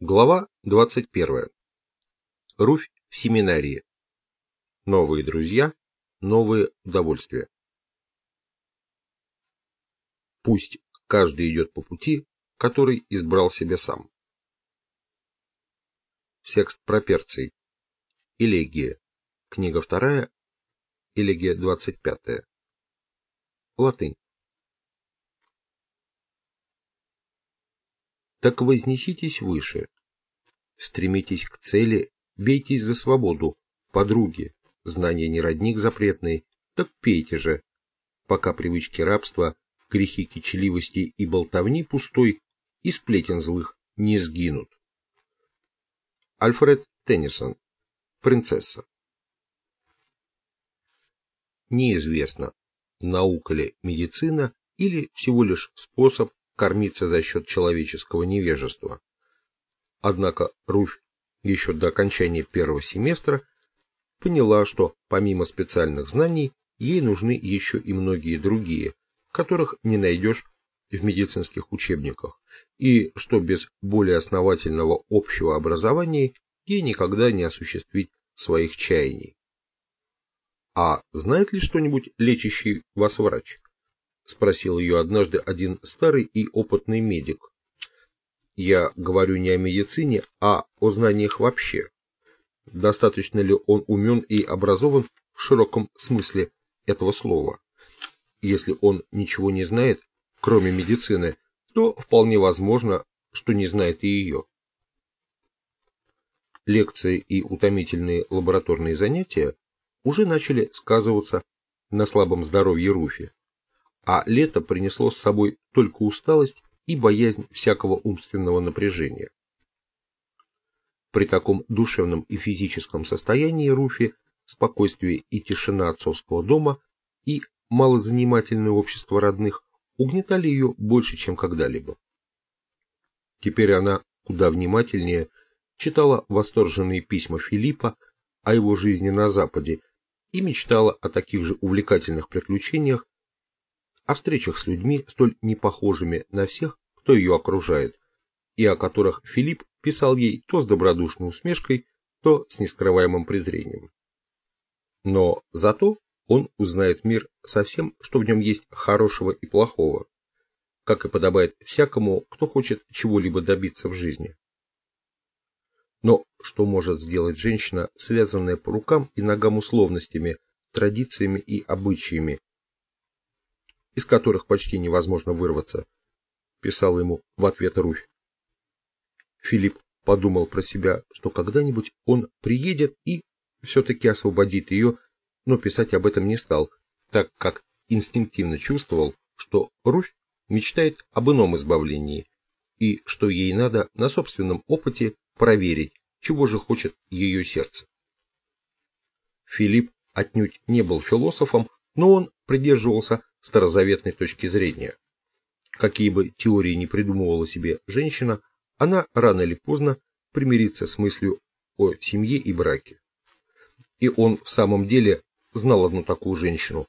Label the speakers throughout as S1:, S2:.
S1: Глава 21. Руфь в семинарии. Новые друзья, новые удовольствия. Пусть каждый идет по пути, который избрал себе сам. Секст проперций. Элегия. Книга вторая. Элегия 25. Латынь. Так вознеситесь выше. Стремитесь к цели, бейтесь за свободу, подруги, знание не родник запретный, так пейте же, пока привычки рабства, грехи кичливости и болтовни пустой и сплетен злых не сгинут. Альфред Теннисон. Принцесса. Неизвестно, наука ли медицина или всего лишь способ кормиться за счет человеческого невежества. Однако Руфь еще до окончания первого семестра поняла, что помимо специальных знаний ей нужны еще и многие другие, которых не найдешь в медицинских учебниках, и что без более основательного общего образования ей никогда не осуществить своих чаяний. А знает ли что-нибудь лечащий вас врач? Спросил ее однажды один старый и опытный медик. Я говорю не о медицине, а о знаниях вообще. Достаточно ли он умен и образован в широком смысле этого слова? Если он ничего не знает, кроме медицины, то вполне возможно, что не знает и ее. Лекции и утомительные лабораторные занятия уже начали сказываться на слабом здоровье Руфи, а лето принесло с собой только усталость и боязнь всякого умственного напряжения. При таком душевном и физическом состоянии Руфи спокойствие и тишина отцовского дома и малозанимательное общество родных угнетали ее больше, чем когда-либо. Теперь она куда внимательнее читала восторженные письма Филиппа о его жизни на Западе и мечтала о таких же увлекательных приключениях, о встречах с людьми, столь непохожими на всех, кто ее окружает, и о которых Филипп писал ей то с добродушной усмешкой, то с нескрываемым презрением. Но зато он узнает мир со всем, что в нем есть хорошего и плохого, как и подобает всякому, кто хочет чего-либо добиться в жизни. Но что может сделать женщина, связанная по рукам и ногам условностями, традициями и обычаями, из которых почти невозможно вырваться, писал ему в ответ Руфь. Филипп подумал про себя, что когда-нибудь он приедет и все-таки освободит ее, но писать об этом не стал, так как инстинктивно чувствовал, что Руфь мечтает об ином избавлении, и что ей надо на собственном опыте проверить, чего же хочет ее сердце. Филипп отнюдь не был философом, но он придерживался старозаветной точки зрения. Какие бы теории ни придумывала себе женщина, она рано или поздно примирится с мыслью о семье и браке. И он в самом деле знал одну такую женщину,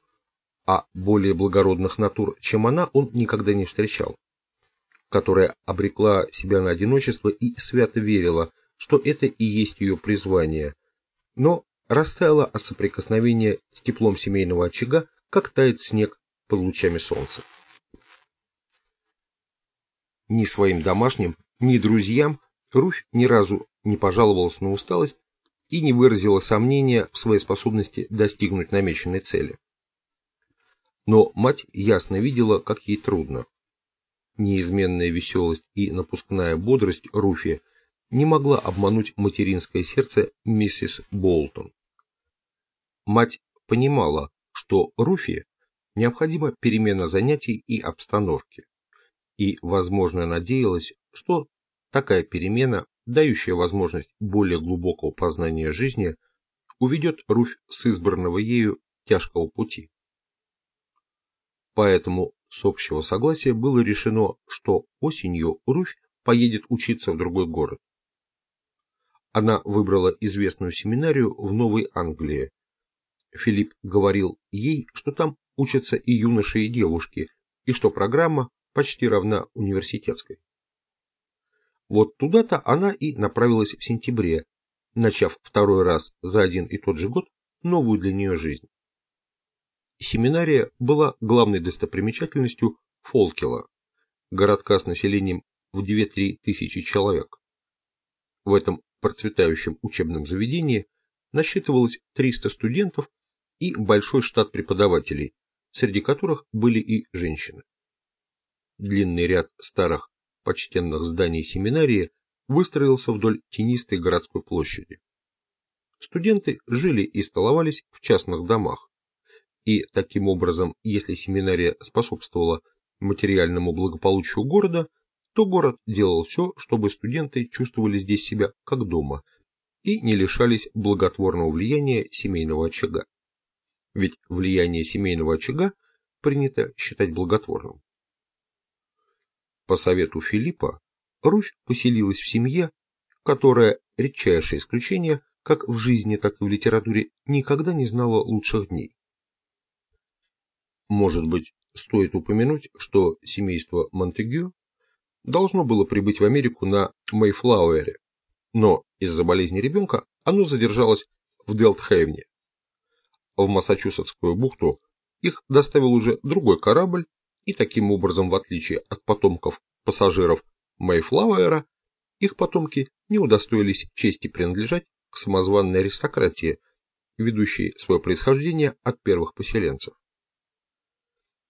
S1: а более благородных натур, чем она, он никогда не встречал которая обрекла себя на одиночество и свято верила, что это и есть ее призвание, но растаяла от соприкосновения с теплом семейного очага, как тает снег под лучами солнца. Ни своим домашним, ни друзьям Руфь ни разу не пожаловалась на усталость и не выразила сомнения в своей способности достигнуть намеченной цели. Но мать ясно видела, как ей трудно неизменная веселость и напускная бодрость Руфи не могла обмануть материнское сердце миссис Болтон. Мать понимала, что Руфи необходима перемена занятий и обстановки, и, возможно, надеялась, что такая перемена, дающая возможность более глубокого познания жизни, уведет Руфь с избранного ею тяжкого пути. Поэтому с общего согласия было решено, что осенью Руфь поедет учиться в другой город. Она выбрала известную семинарию в Новой Англии. Филипп говорил ей, что там учатся и юноши, и девушки, и что программа почти равна университетской. Вот туда-то она и направилась в сентябре, начав второй раз за один и тот же год новую для нее жизнь. Семинария была главной достопримечательностью Фолкела, городка с населением в 2-3 тысячи человек. В этом процветающем учебном заведении насчитывалось 300 студентов и большой штат преподавателей, среди которых были и женщины. Длинный ряд старых почтенных зданий семинарии выстроился вдоль тенистой городской площади. Студенты жили и столовались в частных домах. И таким образом, если семинария способствовала материальному благополучию города, то город делал все, чтобы студенты чувствовали здесь себя как дома и не лишались благотворного влияния семейного очага. Ведь влияние семейного очага принято считать благотворным. По совету Филиппа, Русь поселилась в семье, которая, редчайшее исключение, как в жизни, так и в литературе, никогда не знала лучших дней. Может быть, стоит упомянуть, что семейство Монтегю должно было прибыть в Америку на Мейфлауэре, но из-за болезни ребенка оно задержалось в Делтхейвне. В Массачусетскую бухту их доставил уже другой корабль, и таким образом, в отличие от потомков пассажиров Мейфлауэра, их потомки не удостоились чести принадлежать к самозванной аристократии, ведущей свое происхождение от первых поселенцев.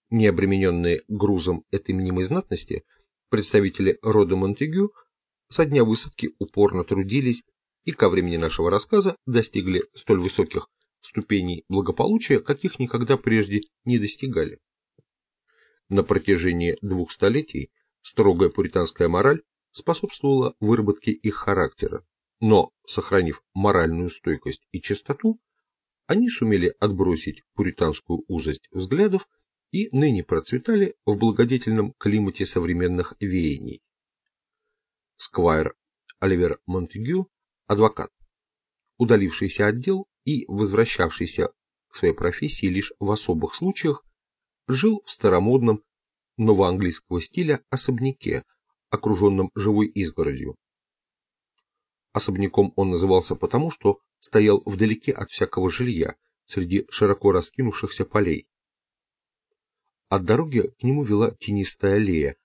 S1: Не обремененные грузом этой мнимой знатности, представители рода Монтегю со дня высадки упорно трудились и ко времени нашего рассказа достигли столь высоких ступеней благополучия, каких никогда прежде не достигали. На протяжении двух столетий строгая пуританская мораль способствовала выработке их характера, но, сохранив моральную стойкость и чистоту, они сумели отбросить пуританскую узость взглядов и ныне процветали в благодетельном климате современных веяний. Сквайр Оливер Монтегю, адвокат, удалившийся от дел и возвращавшийся к своей профессии лишь в особых случаях, жил в старомодном новоанглийского стиля особняке, окруженном живой изгородью. Особняком он назывался потому, что стоял вдалеке от всякого жилья, среди широко раскинувшихся полей. От дороги к нему вела тенистая аллея,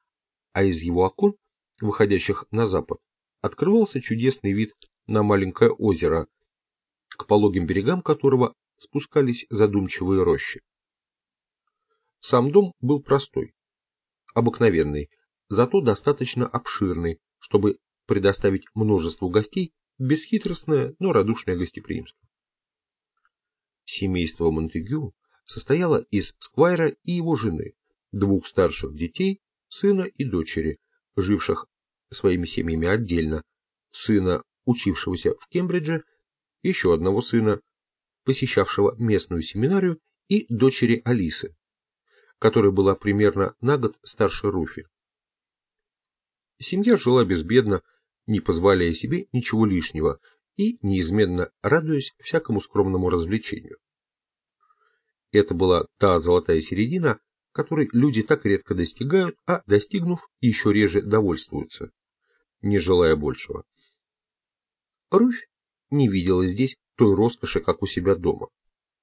S1: а из его окон, выходящих на запад, открывался чудесный вид на маленькое озеро, к пологим берегам которого спускались задумчивые рощи. Сам дом был простой, обыкновенный, зато достаточно обширный, чтобы предоставить множеству гостей бесхитростное, но радушное гостеприимство. Семейство Монтегю состояла из Сквайра и его жены, двух старших детей, сына и дочери, живших своими семьями отдельно, сына, учившегося в Кембридже, еще одного сына, посещавшего местную семинарию, и дочери Алисы, которая была примерно на год старше Руфи. Семья жила безбедно, не позволяя себе ничего лишнего и неизменно радуясь всякому скромному развлечению. Это была та золотая середина, которой люди так редко достигают, а достигнув, еще реже довольствуются, не желая большего. Руфь не видела здесь той роскоши, как у себя дома.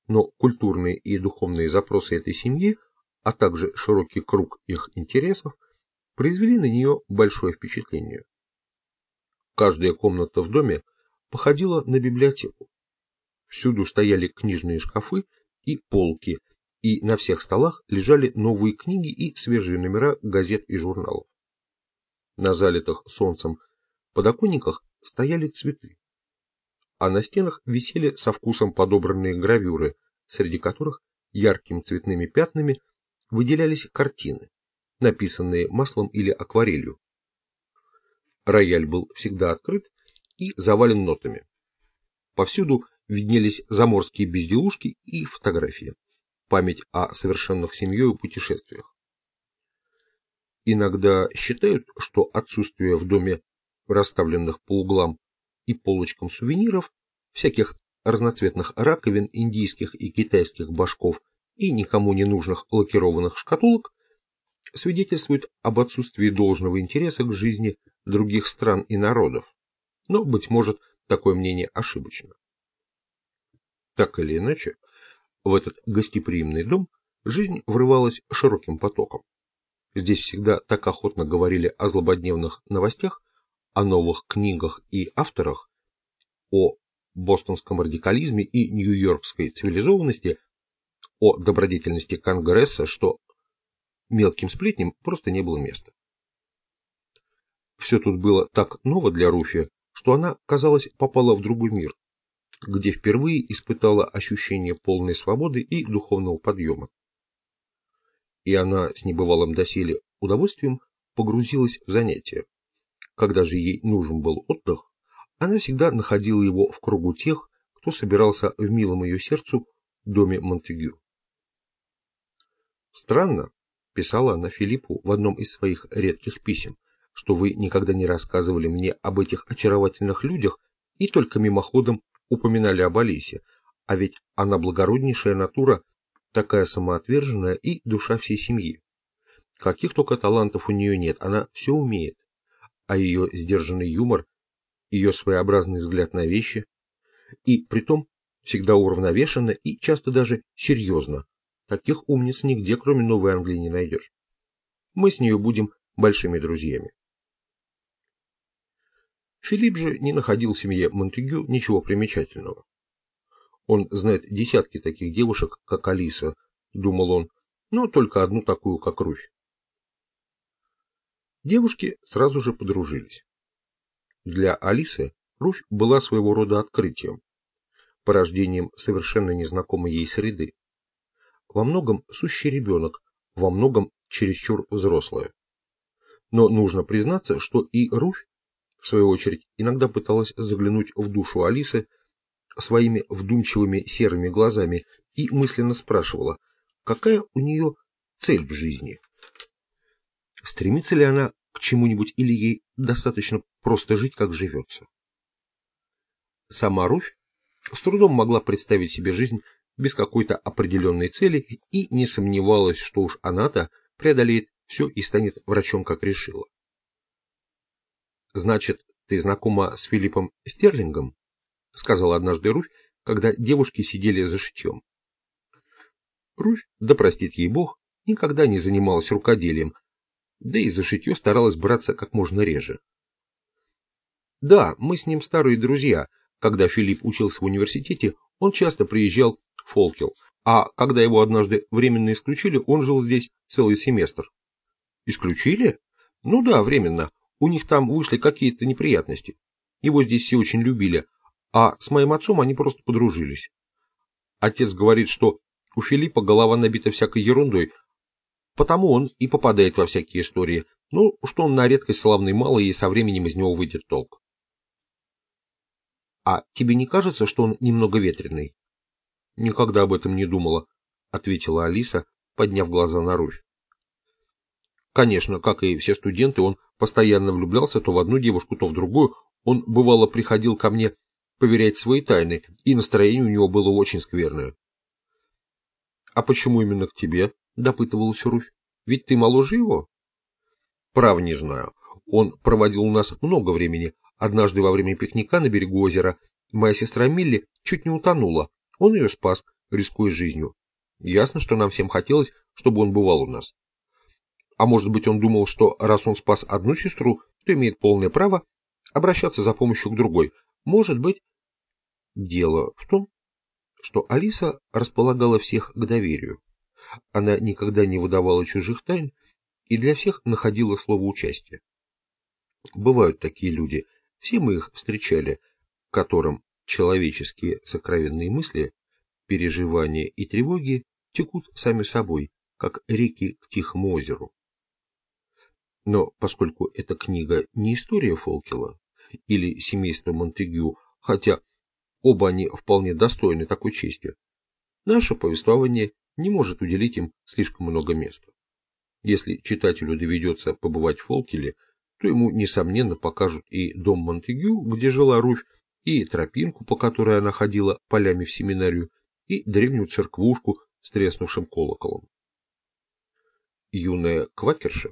S1: Но культурные и духовные запросы этой семьи, а также широкий круг их интересов, произвели на нее большое впечатление. Каждая комната в доме походила на библиотеку. Всюду стояли книжные шкафы и полки, и на всех столах лежали новые книги и свежие номера газет и журналов. На залитых солнцем подоконниках стояли цветы, а на стенах висели со вкусом подобранные гравюры, среди которых яркими цветными пятнами выделялись картины, написанные маслом или акварелью. Рояль был всегда открыт и завален нотами. Повсюду виднелись заморские безделушки и фотографии, память о совершенных семьей путешествиях. Иногда считают, что отсутствие в доме расставленных по углам и полочкам сувениров, всяких разноцветных раковин, индийских и китайских башков и никому не нужных лакированных шкатулок, свидетельствует об отсутствии должного интереса к жизни других стран и народов, но, быть может, такое мнение ошибочно. Так или иначе, в этот гостеприимный дом жизнь врывалась широким потоком. Здесь всегда так охотно говорили о злободневных новостях, о новых книгах и авторах, о бостонском радикализме и нью-йоркской цивилизованности, о добродетельности Конгресса, что мелким сплетням просто не было места. Все тут было так ново для Руфи, что она, казалось, попала в другой мир, где впервые испытала ощущение полной свободы и духовного подъема. И она с небывалым доселе удовольствием погрузилась в занятия. Когда же ей нужен был отдых, она всегда находила его в кругу тех, кто собирался в милом ее сердцу доме Монтегю. Странно, писала она Филиппу в одном из своих редких писем, что вы никогда не рассказывали мне об этих очаровательных людях и только мимоходом упоминали об Алисе, а ведь она благороднейшая натура, такая самоотверженная и душа всей семьи. Каких только талантов у нее нет, она все умеет, а ее сдержанный юмор, ее своеобразный взгляд на вещи, и притом всегда уравновешенно и часто даже серьезно. Таких умниц нигде, кроме Новой Англии, не найдешь. Мы с нее будем большими друзьями. Филипп же не находил в семье Монтегю ничего примечательного. Он знает десятки таких девушек, как Алиса, думал он, но только одну такую, как Руфь. Девушки сразу же подружились. Для Алисы Руфь была своего рода открытием, порождением совершенно незнакомой ей среды. Во многом сущий ребенок, во многом чересчур взрослая. Но нужно признаться, что и Руфь в свою очередь, иногда пыталась заглянуть в душу Алисы своими вдумчивыми серыми глазами и мысленно спрашивала, какая у нее цель в жизни. Стремится ли она к чему-нибудь или ей достаточно просто жить, как живется? Сама Руфь с трудом могла представить себе жизнь без какой-то определенной цели и не сомневалась, что уж она-то преодолеет все и станет врачом, как решила. «Значит, ты знакома с Филиппом Стерлингом?» — сказала однажды Руфь, когда девушки сидели за шитьем. Руфь, да простит ей Бог, никогда не занималась рукоделием, да и за шитье старалась браться как можно реже. Да, мы с ним старые друзья. Когда Филипп учился в университете, он часто приезжал в Фолкел, а когда его однажды временно исключили, он жил здесь целый семестр. Исключили? Ну да, временно. У них там вышли какие-то неприятности. Его здесь все очень любили, а с моим отцом они просто подружились. Отец говорит, что у Филиппа голова набита всякой ерундой, потому он и попадает во всякие истории, ну, что он на редкость славный малый, и со временем из него выйдет толк. А тебе не кажется, что он немного ветреный? Никогда об этом не думала, ответила Алиса, подняв глаза на Руфь. Конечно, как и все студенты, он постоянно влюблялся то в одну девушку, то в другую. Он, бывало, приходил ко мне поверять свои тайны, и настроение у него было очень скверное. — А почему именно к тебе? — допытывалась Руфь. — Ведь ты моложе его? — Прав не знаю. Он проводил у нас много времени. Однажды во время пикника на берегу озера моя сестра Милли чуть не утонула. Он ее спас, рискуя жизнью. Ясно, что нам всем хотелось, чтобы он бывал у нас. А может быть, он думал, что раз он спас одну сестру, то имеет полное право обращаться за помощью к другой. Может быть. Дело в том, что Алиса располагала всех к доверию. Она никогда не выдавала чужих тайн и для всех находила слово участия. Бывают такие люди, все мы их встречали, которым человеческие сокровенные мысли, переживания и тревоги текут сами собой, как реки к Тихому озеру. Но поскольку эта книга не история Фолкела или семейства Монтегю, хотя оба они вполне достойны такой чести, наше повествование не может уделить им слишком много места. Если читателю доведется побывать в Фолкеле, то ему, несомненно, покажут и дом Монтегю, где жила Руфь, и тропинку, по которой она ходила полями в семинарию, и древнюю церквушку с треснувшим колоколом. Юная квакерша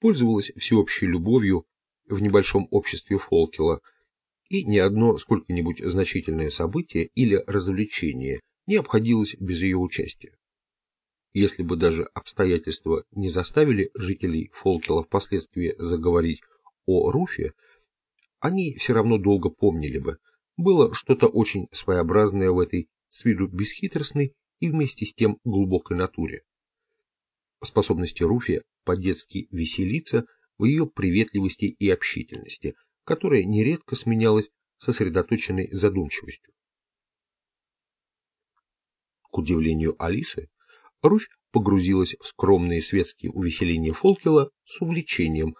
S1: пользовалась всеобщей любовью, в небольшом обществе Фолкела, и ни одно сколько-нибудь значительное событие или развлечение не обходилось без ее участия. Если бы даже обстоятельства не заставили жителей Фолкела впоследствии заговорить о Руфе, они все равно долго помнили бы. Было что-то очень своеобразное в этой с виду бесхитростной и вместе с тем глубокой натуре. Способности Руфи по-детски веселиться в ее приветливости и общительности, которая нередко сменялась сосредоточенной задумчивостью. К удивлению Алисы, Руфь погрузилась в скромные светские увеселения Фолкела с увлечением,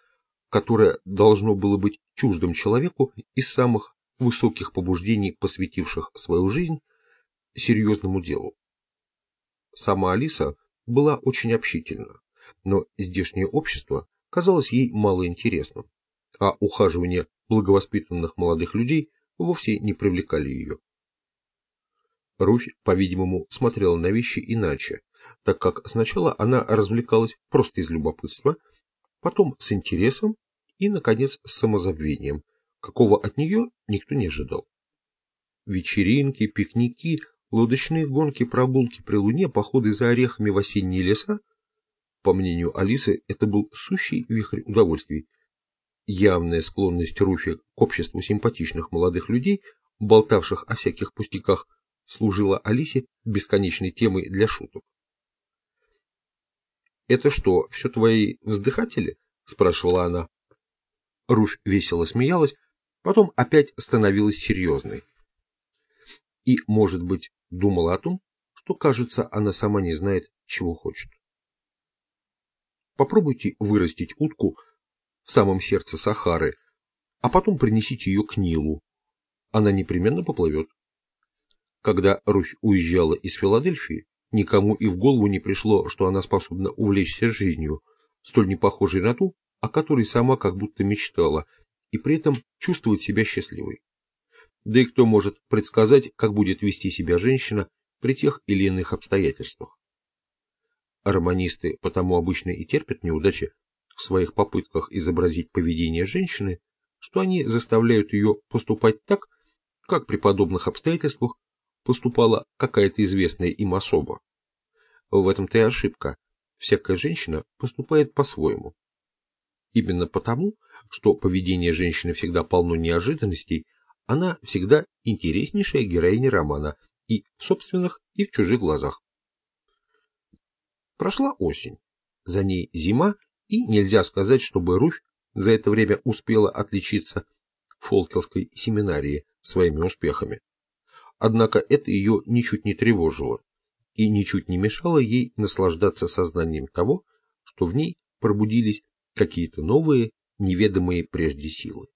S1: которое должно было быть чуждым человеку из самых высоких побуждений, посвятивших свою жизнь серьезному делу. Сама Алиса была очень общительна, но здешнее общество казалось ей малоинтересным, а ухаживание благовоспитанных молодых людей вовсе не привлекали ее. Руфь, по-видимому, смотрела на вещи иначе, так как сначала она развлекалась просто из любопытства, потом с интересом и, наконец, с самозабвением, какого от нее никто не ожидал. Вечеринки, пикники, лодочные гонки, прогулки при луне, походы за орехами в осенние леса, по мнению Алисы, это был сущий вихрь удовольствий. Явная склонность Руфи к обществу симпатичных молодых людей, болтавших о всяких пустяках, служила Алисе бесконечной темой для шуток. «Это что, все твои вздыхатели?» – спрашивала она. Руфь весело смеялась, потом опять становилась серьезной. И, может быть, думала о том, что, кажется, она сама не знает, чего хочет. Попробуйте вырастить утку в самом сердце Сахары, а потом принесите ее к Нилу. Она непременно поплывет. Когда Руфь уезжала из Филадельфии, никому и в голову не пришло, что она способна увлечься жизнью, столь не похожей на ту, о которой сама как будто мечтала, и при этом чувствовать себя счастливой. Да и кто может предсказать, как будет вести себя женщина при тех или иных обстоятельствах? Романисты потому обычно и терпят неудачи в своих попытках изобразить поведение женщины, что они заставляют ее поступать так, как при подобных обстоятельствах поступала какая-то известная им особа. В этом-то и ошибка. Всякая женщина поступает по-своему. Именно потому, что поведение женщины всегда полно неожиданностей, она всегда интереснейшая героиня романа и в собственных, и в чужих глазах. Прошла осень, за ней зима, и нельзя сказать, чтобы Руфь за это время успела отличиться в Фолкелской семинарии своими успехами. Однако это ее ничуть не тревожило и ничуть не мешало ей наслаждаться сознанием того, что в ней пробудились какие-то новые, неведомые прежде силы.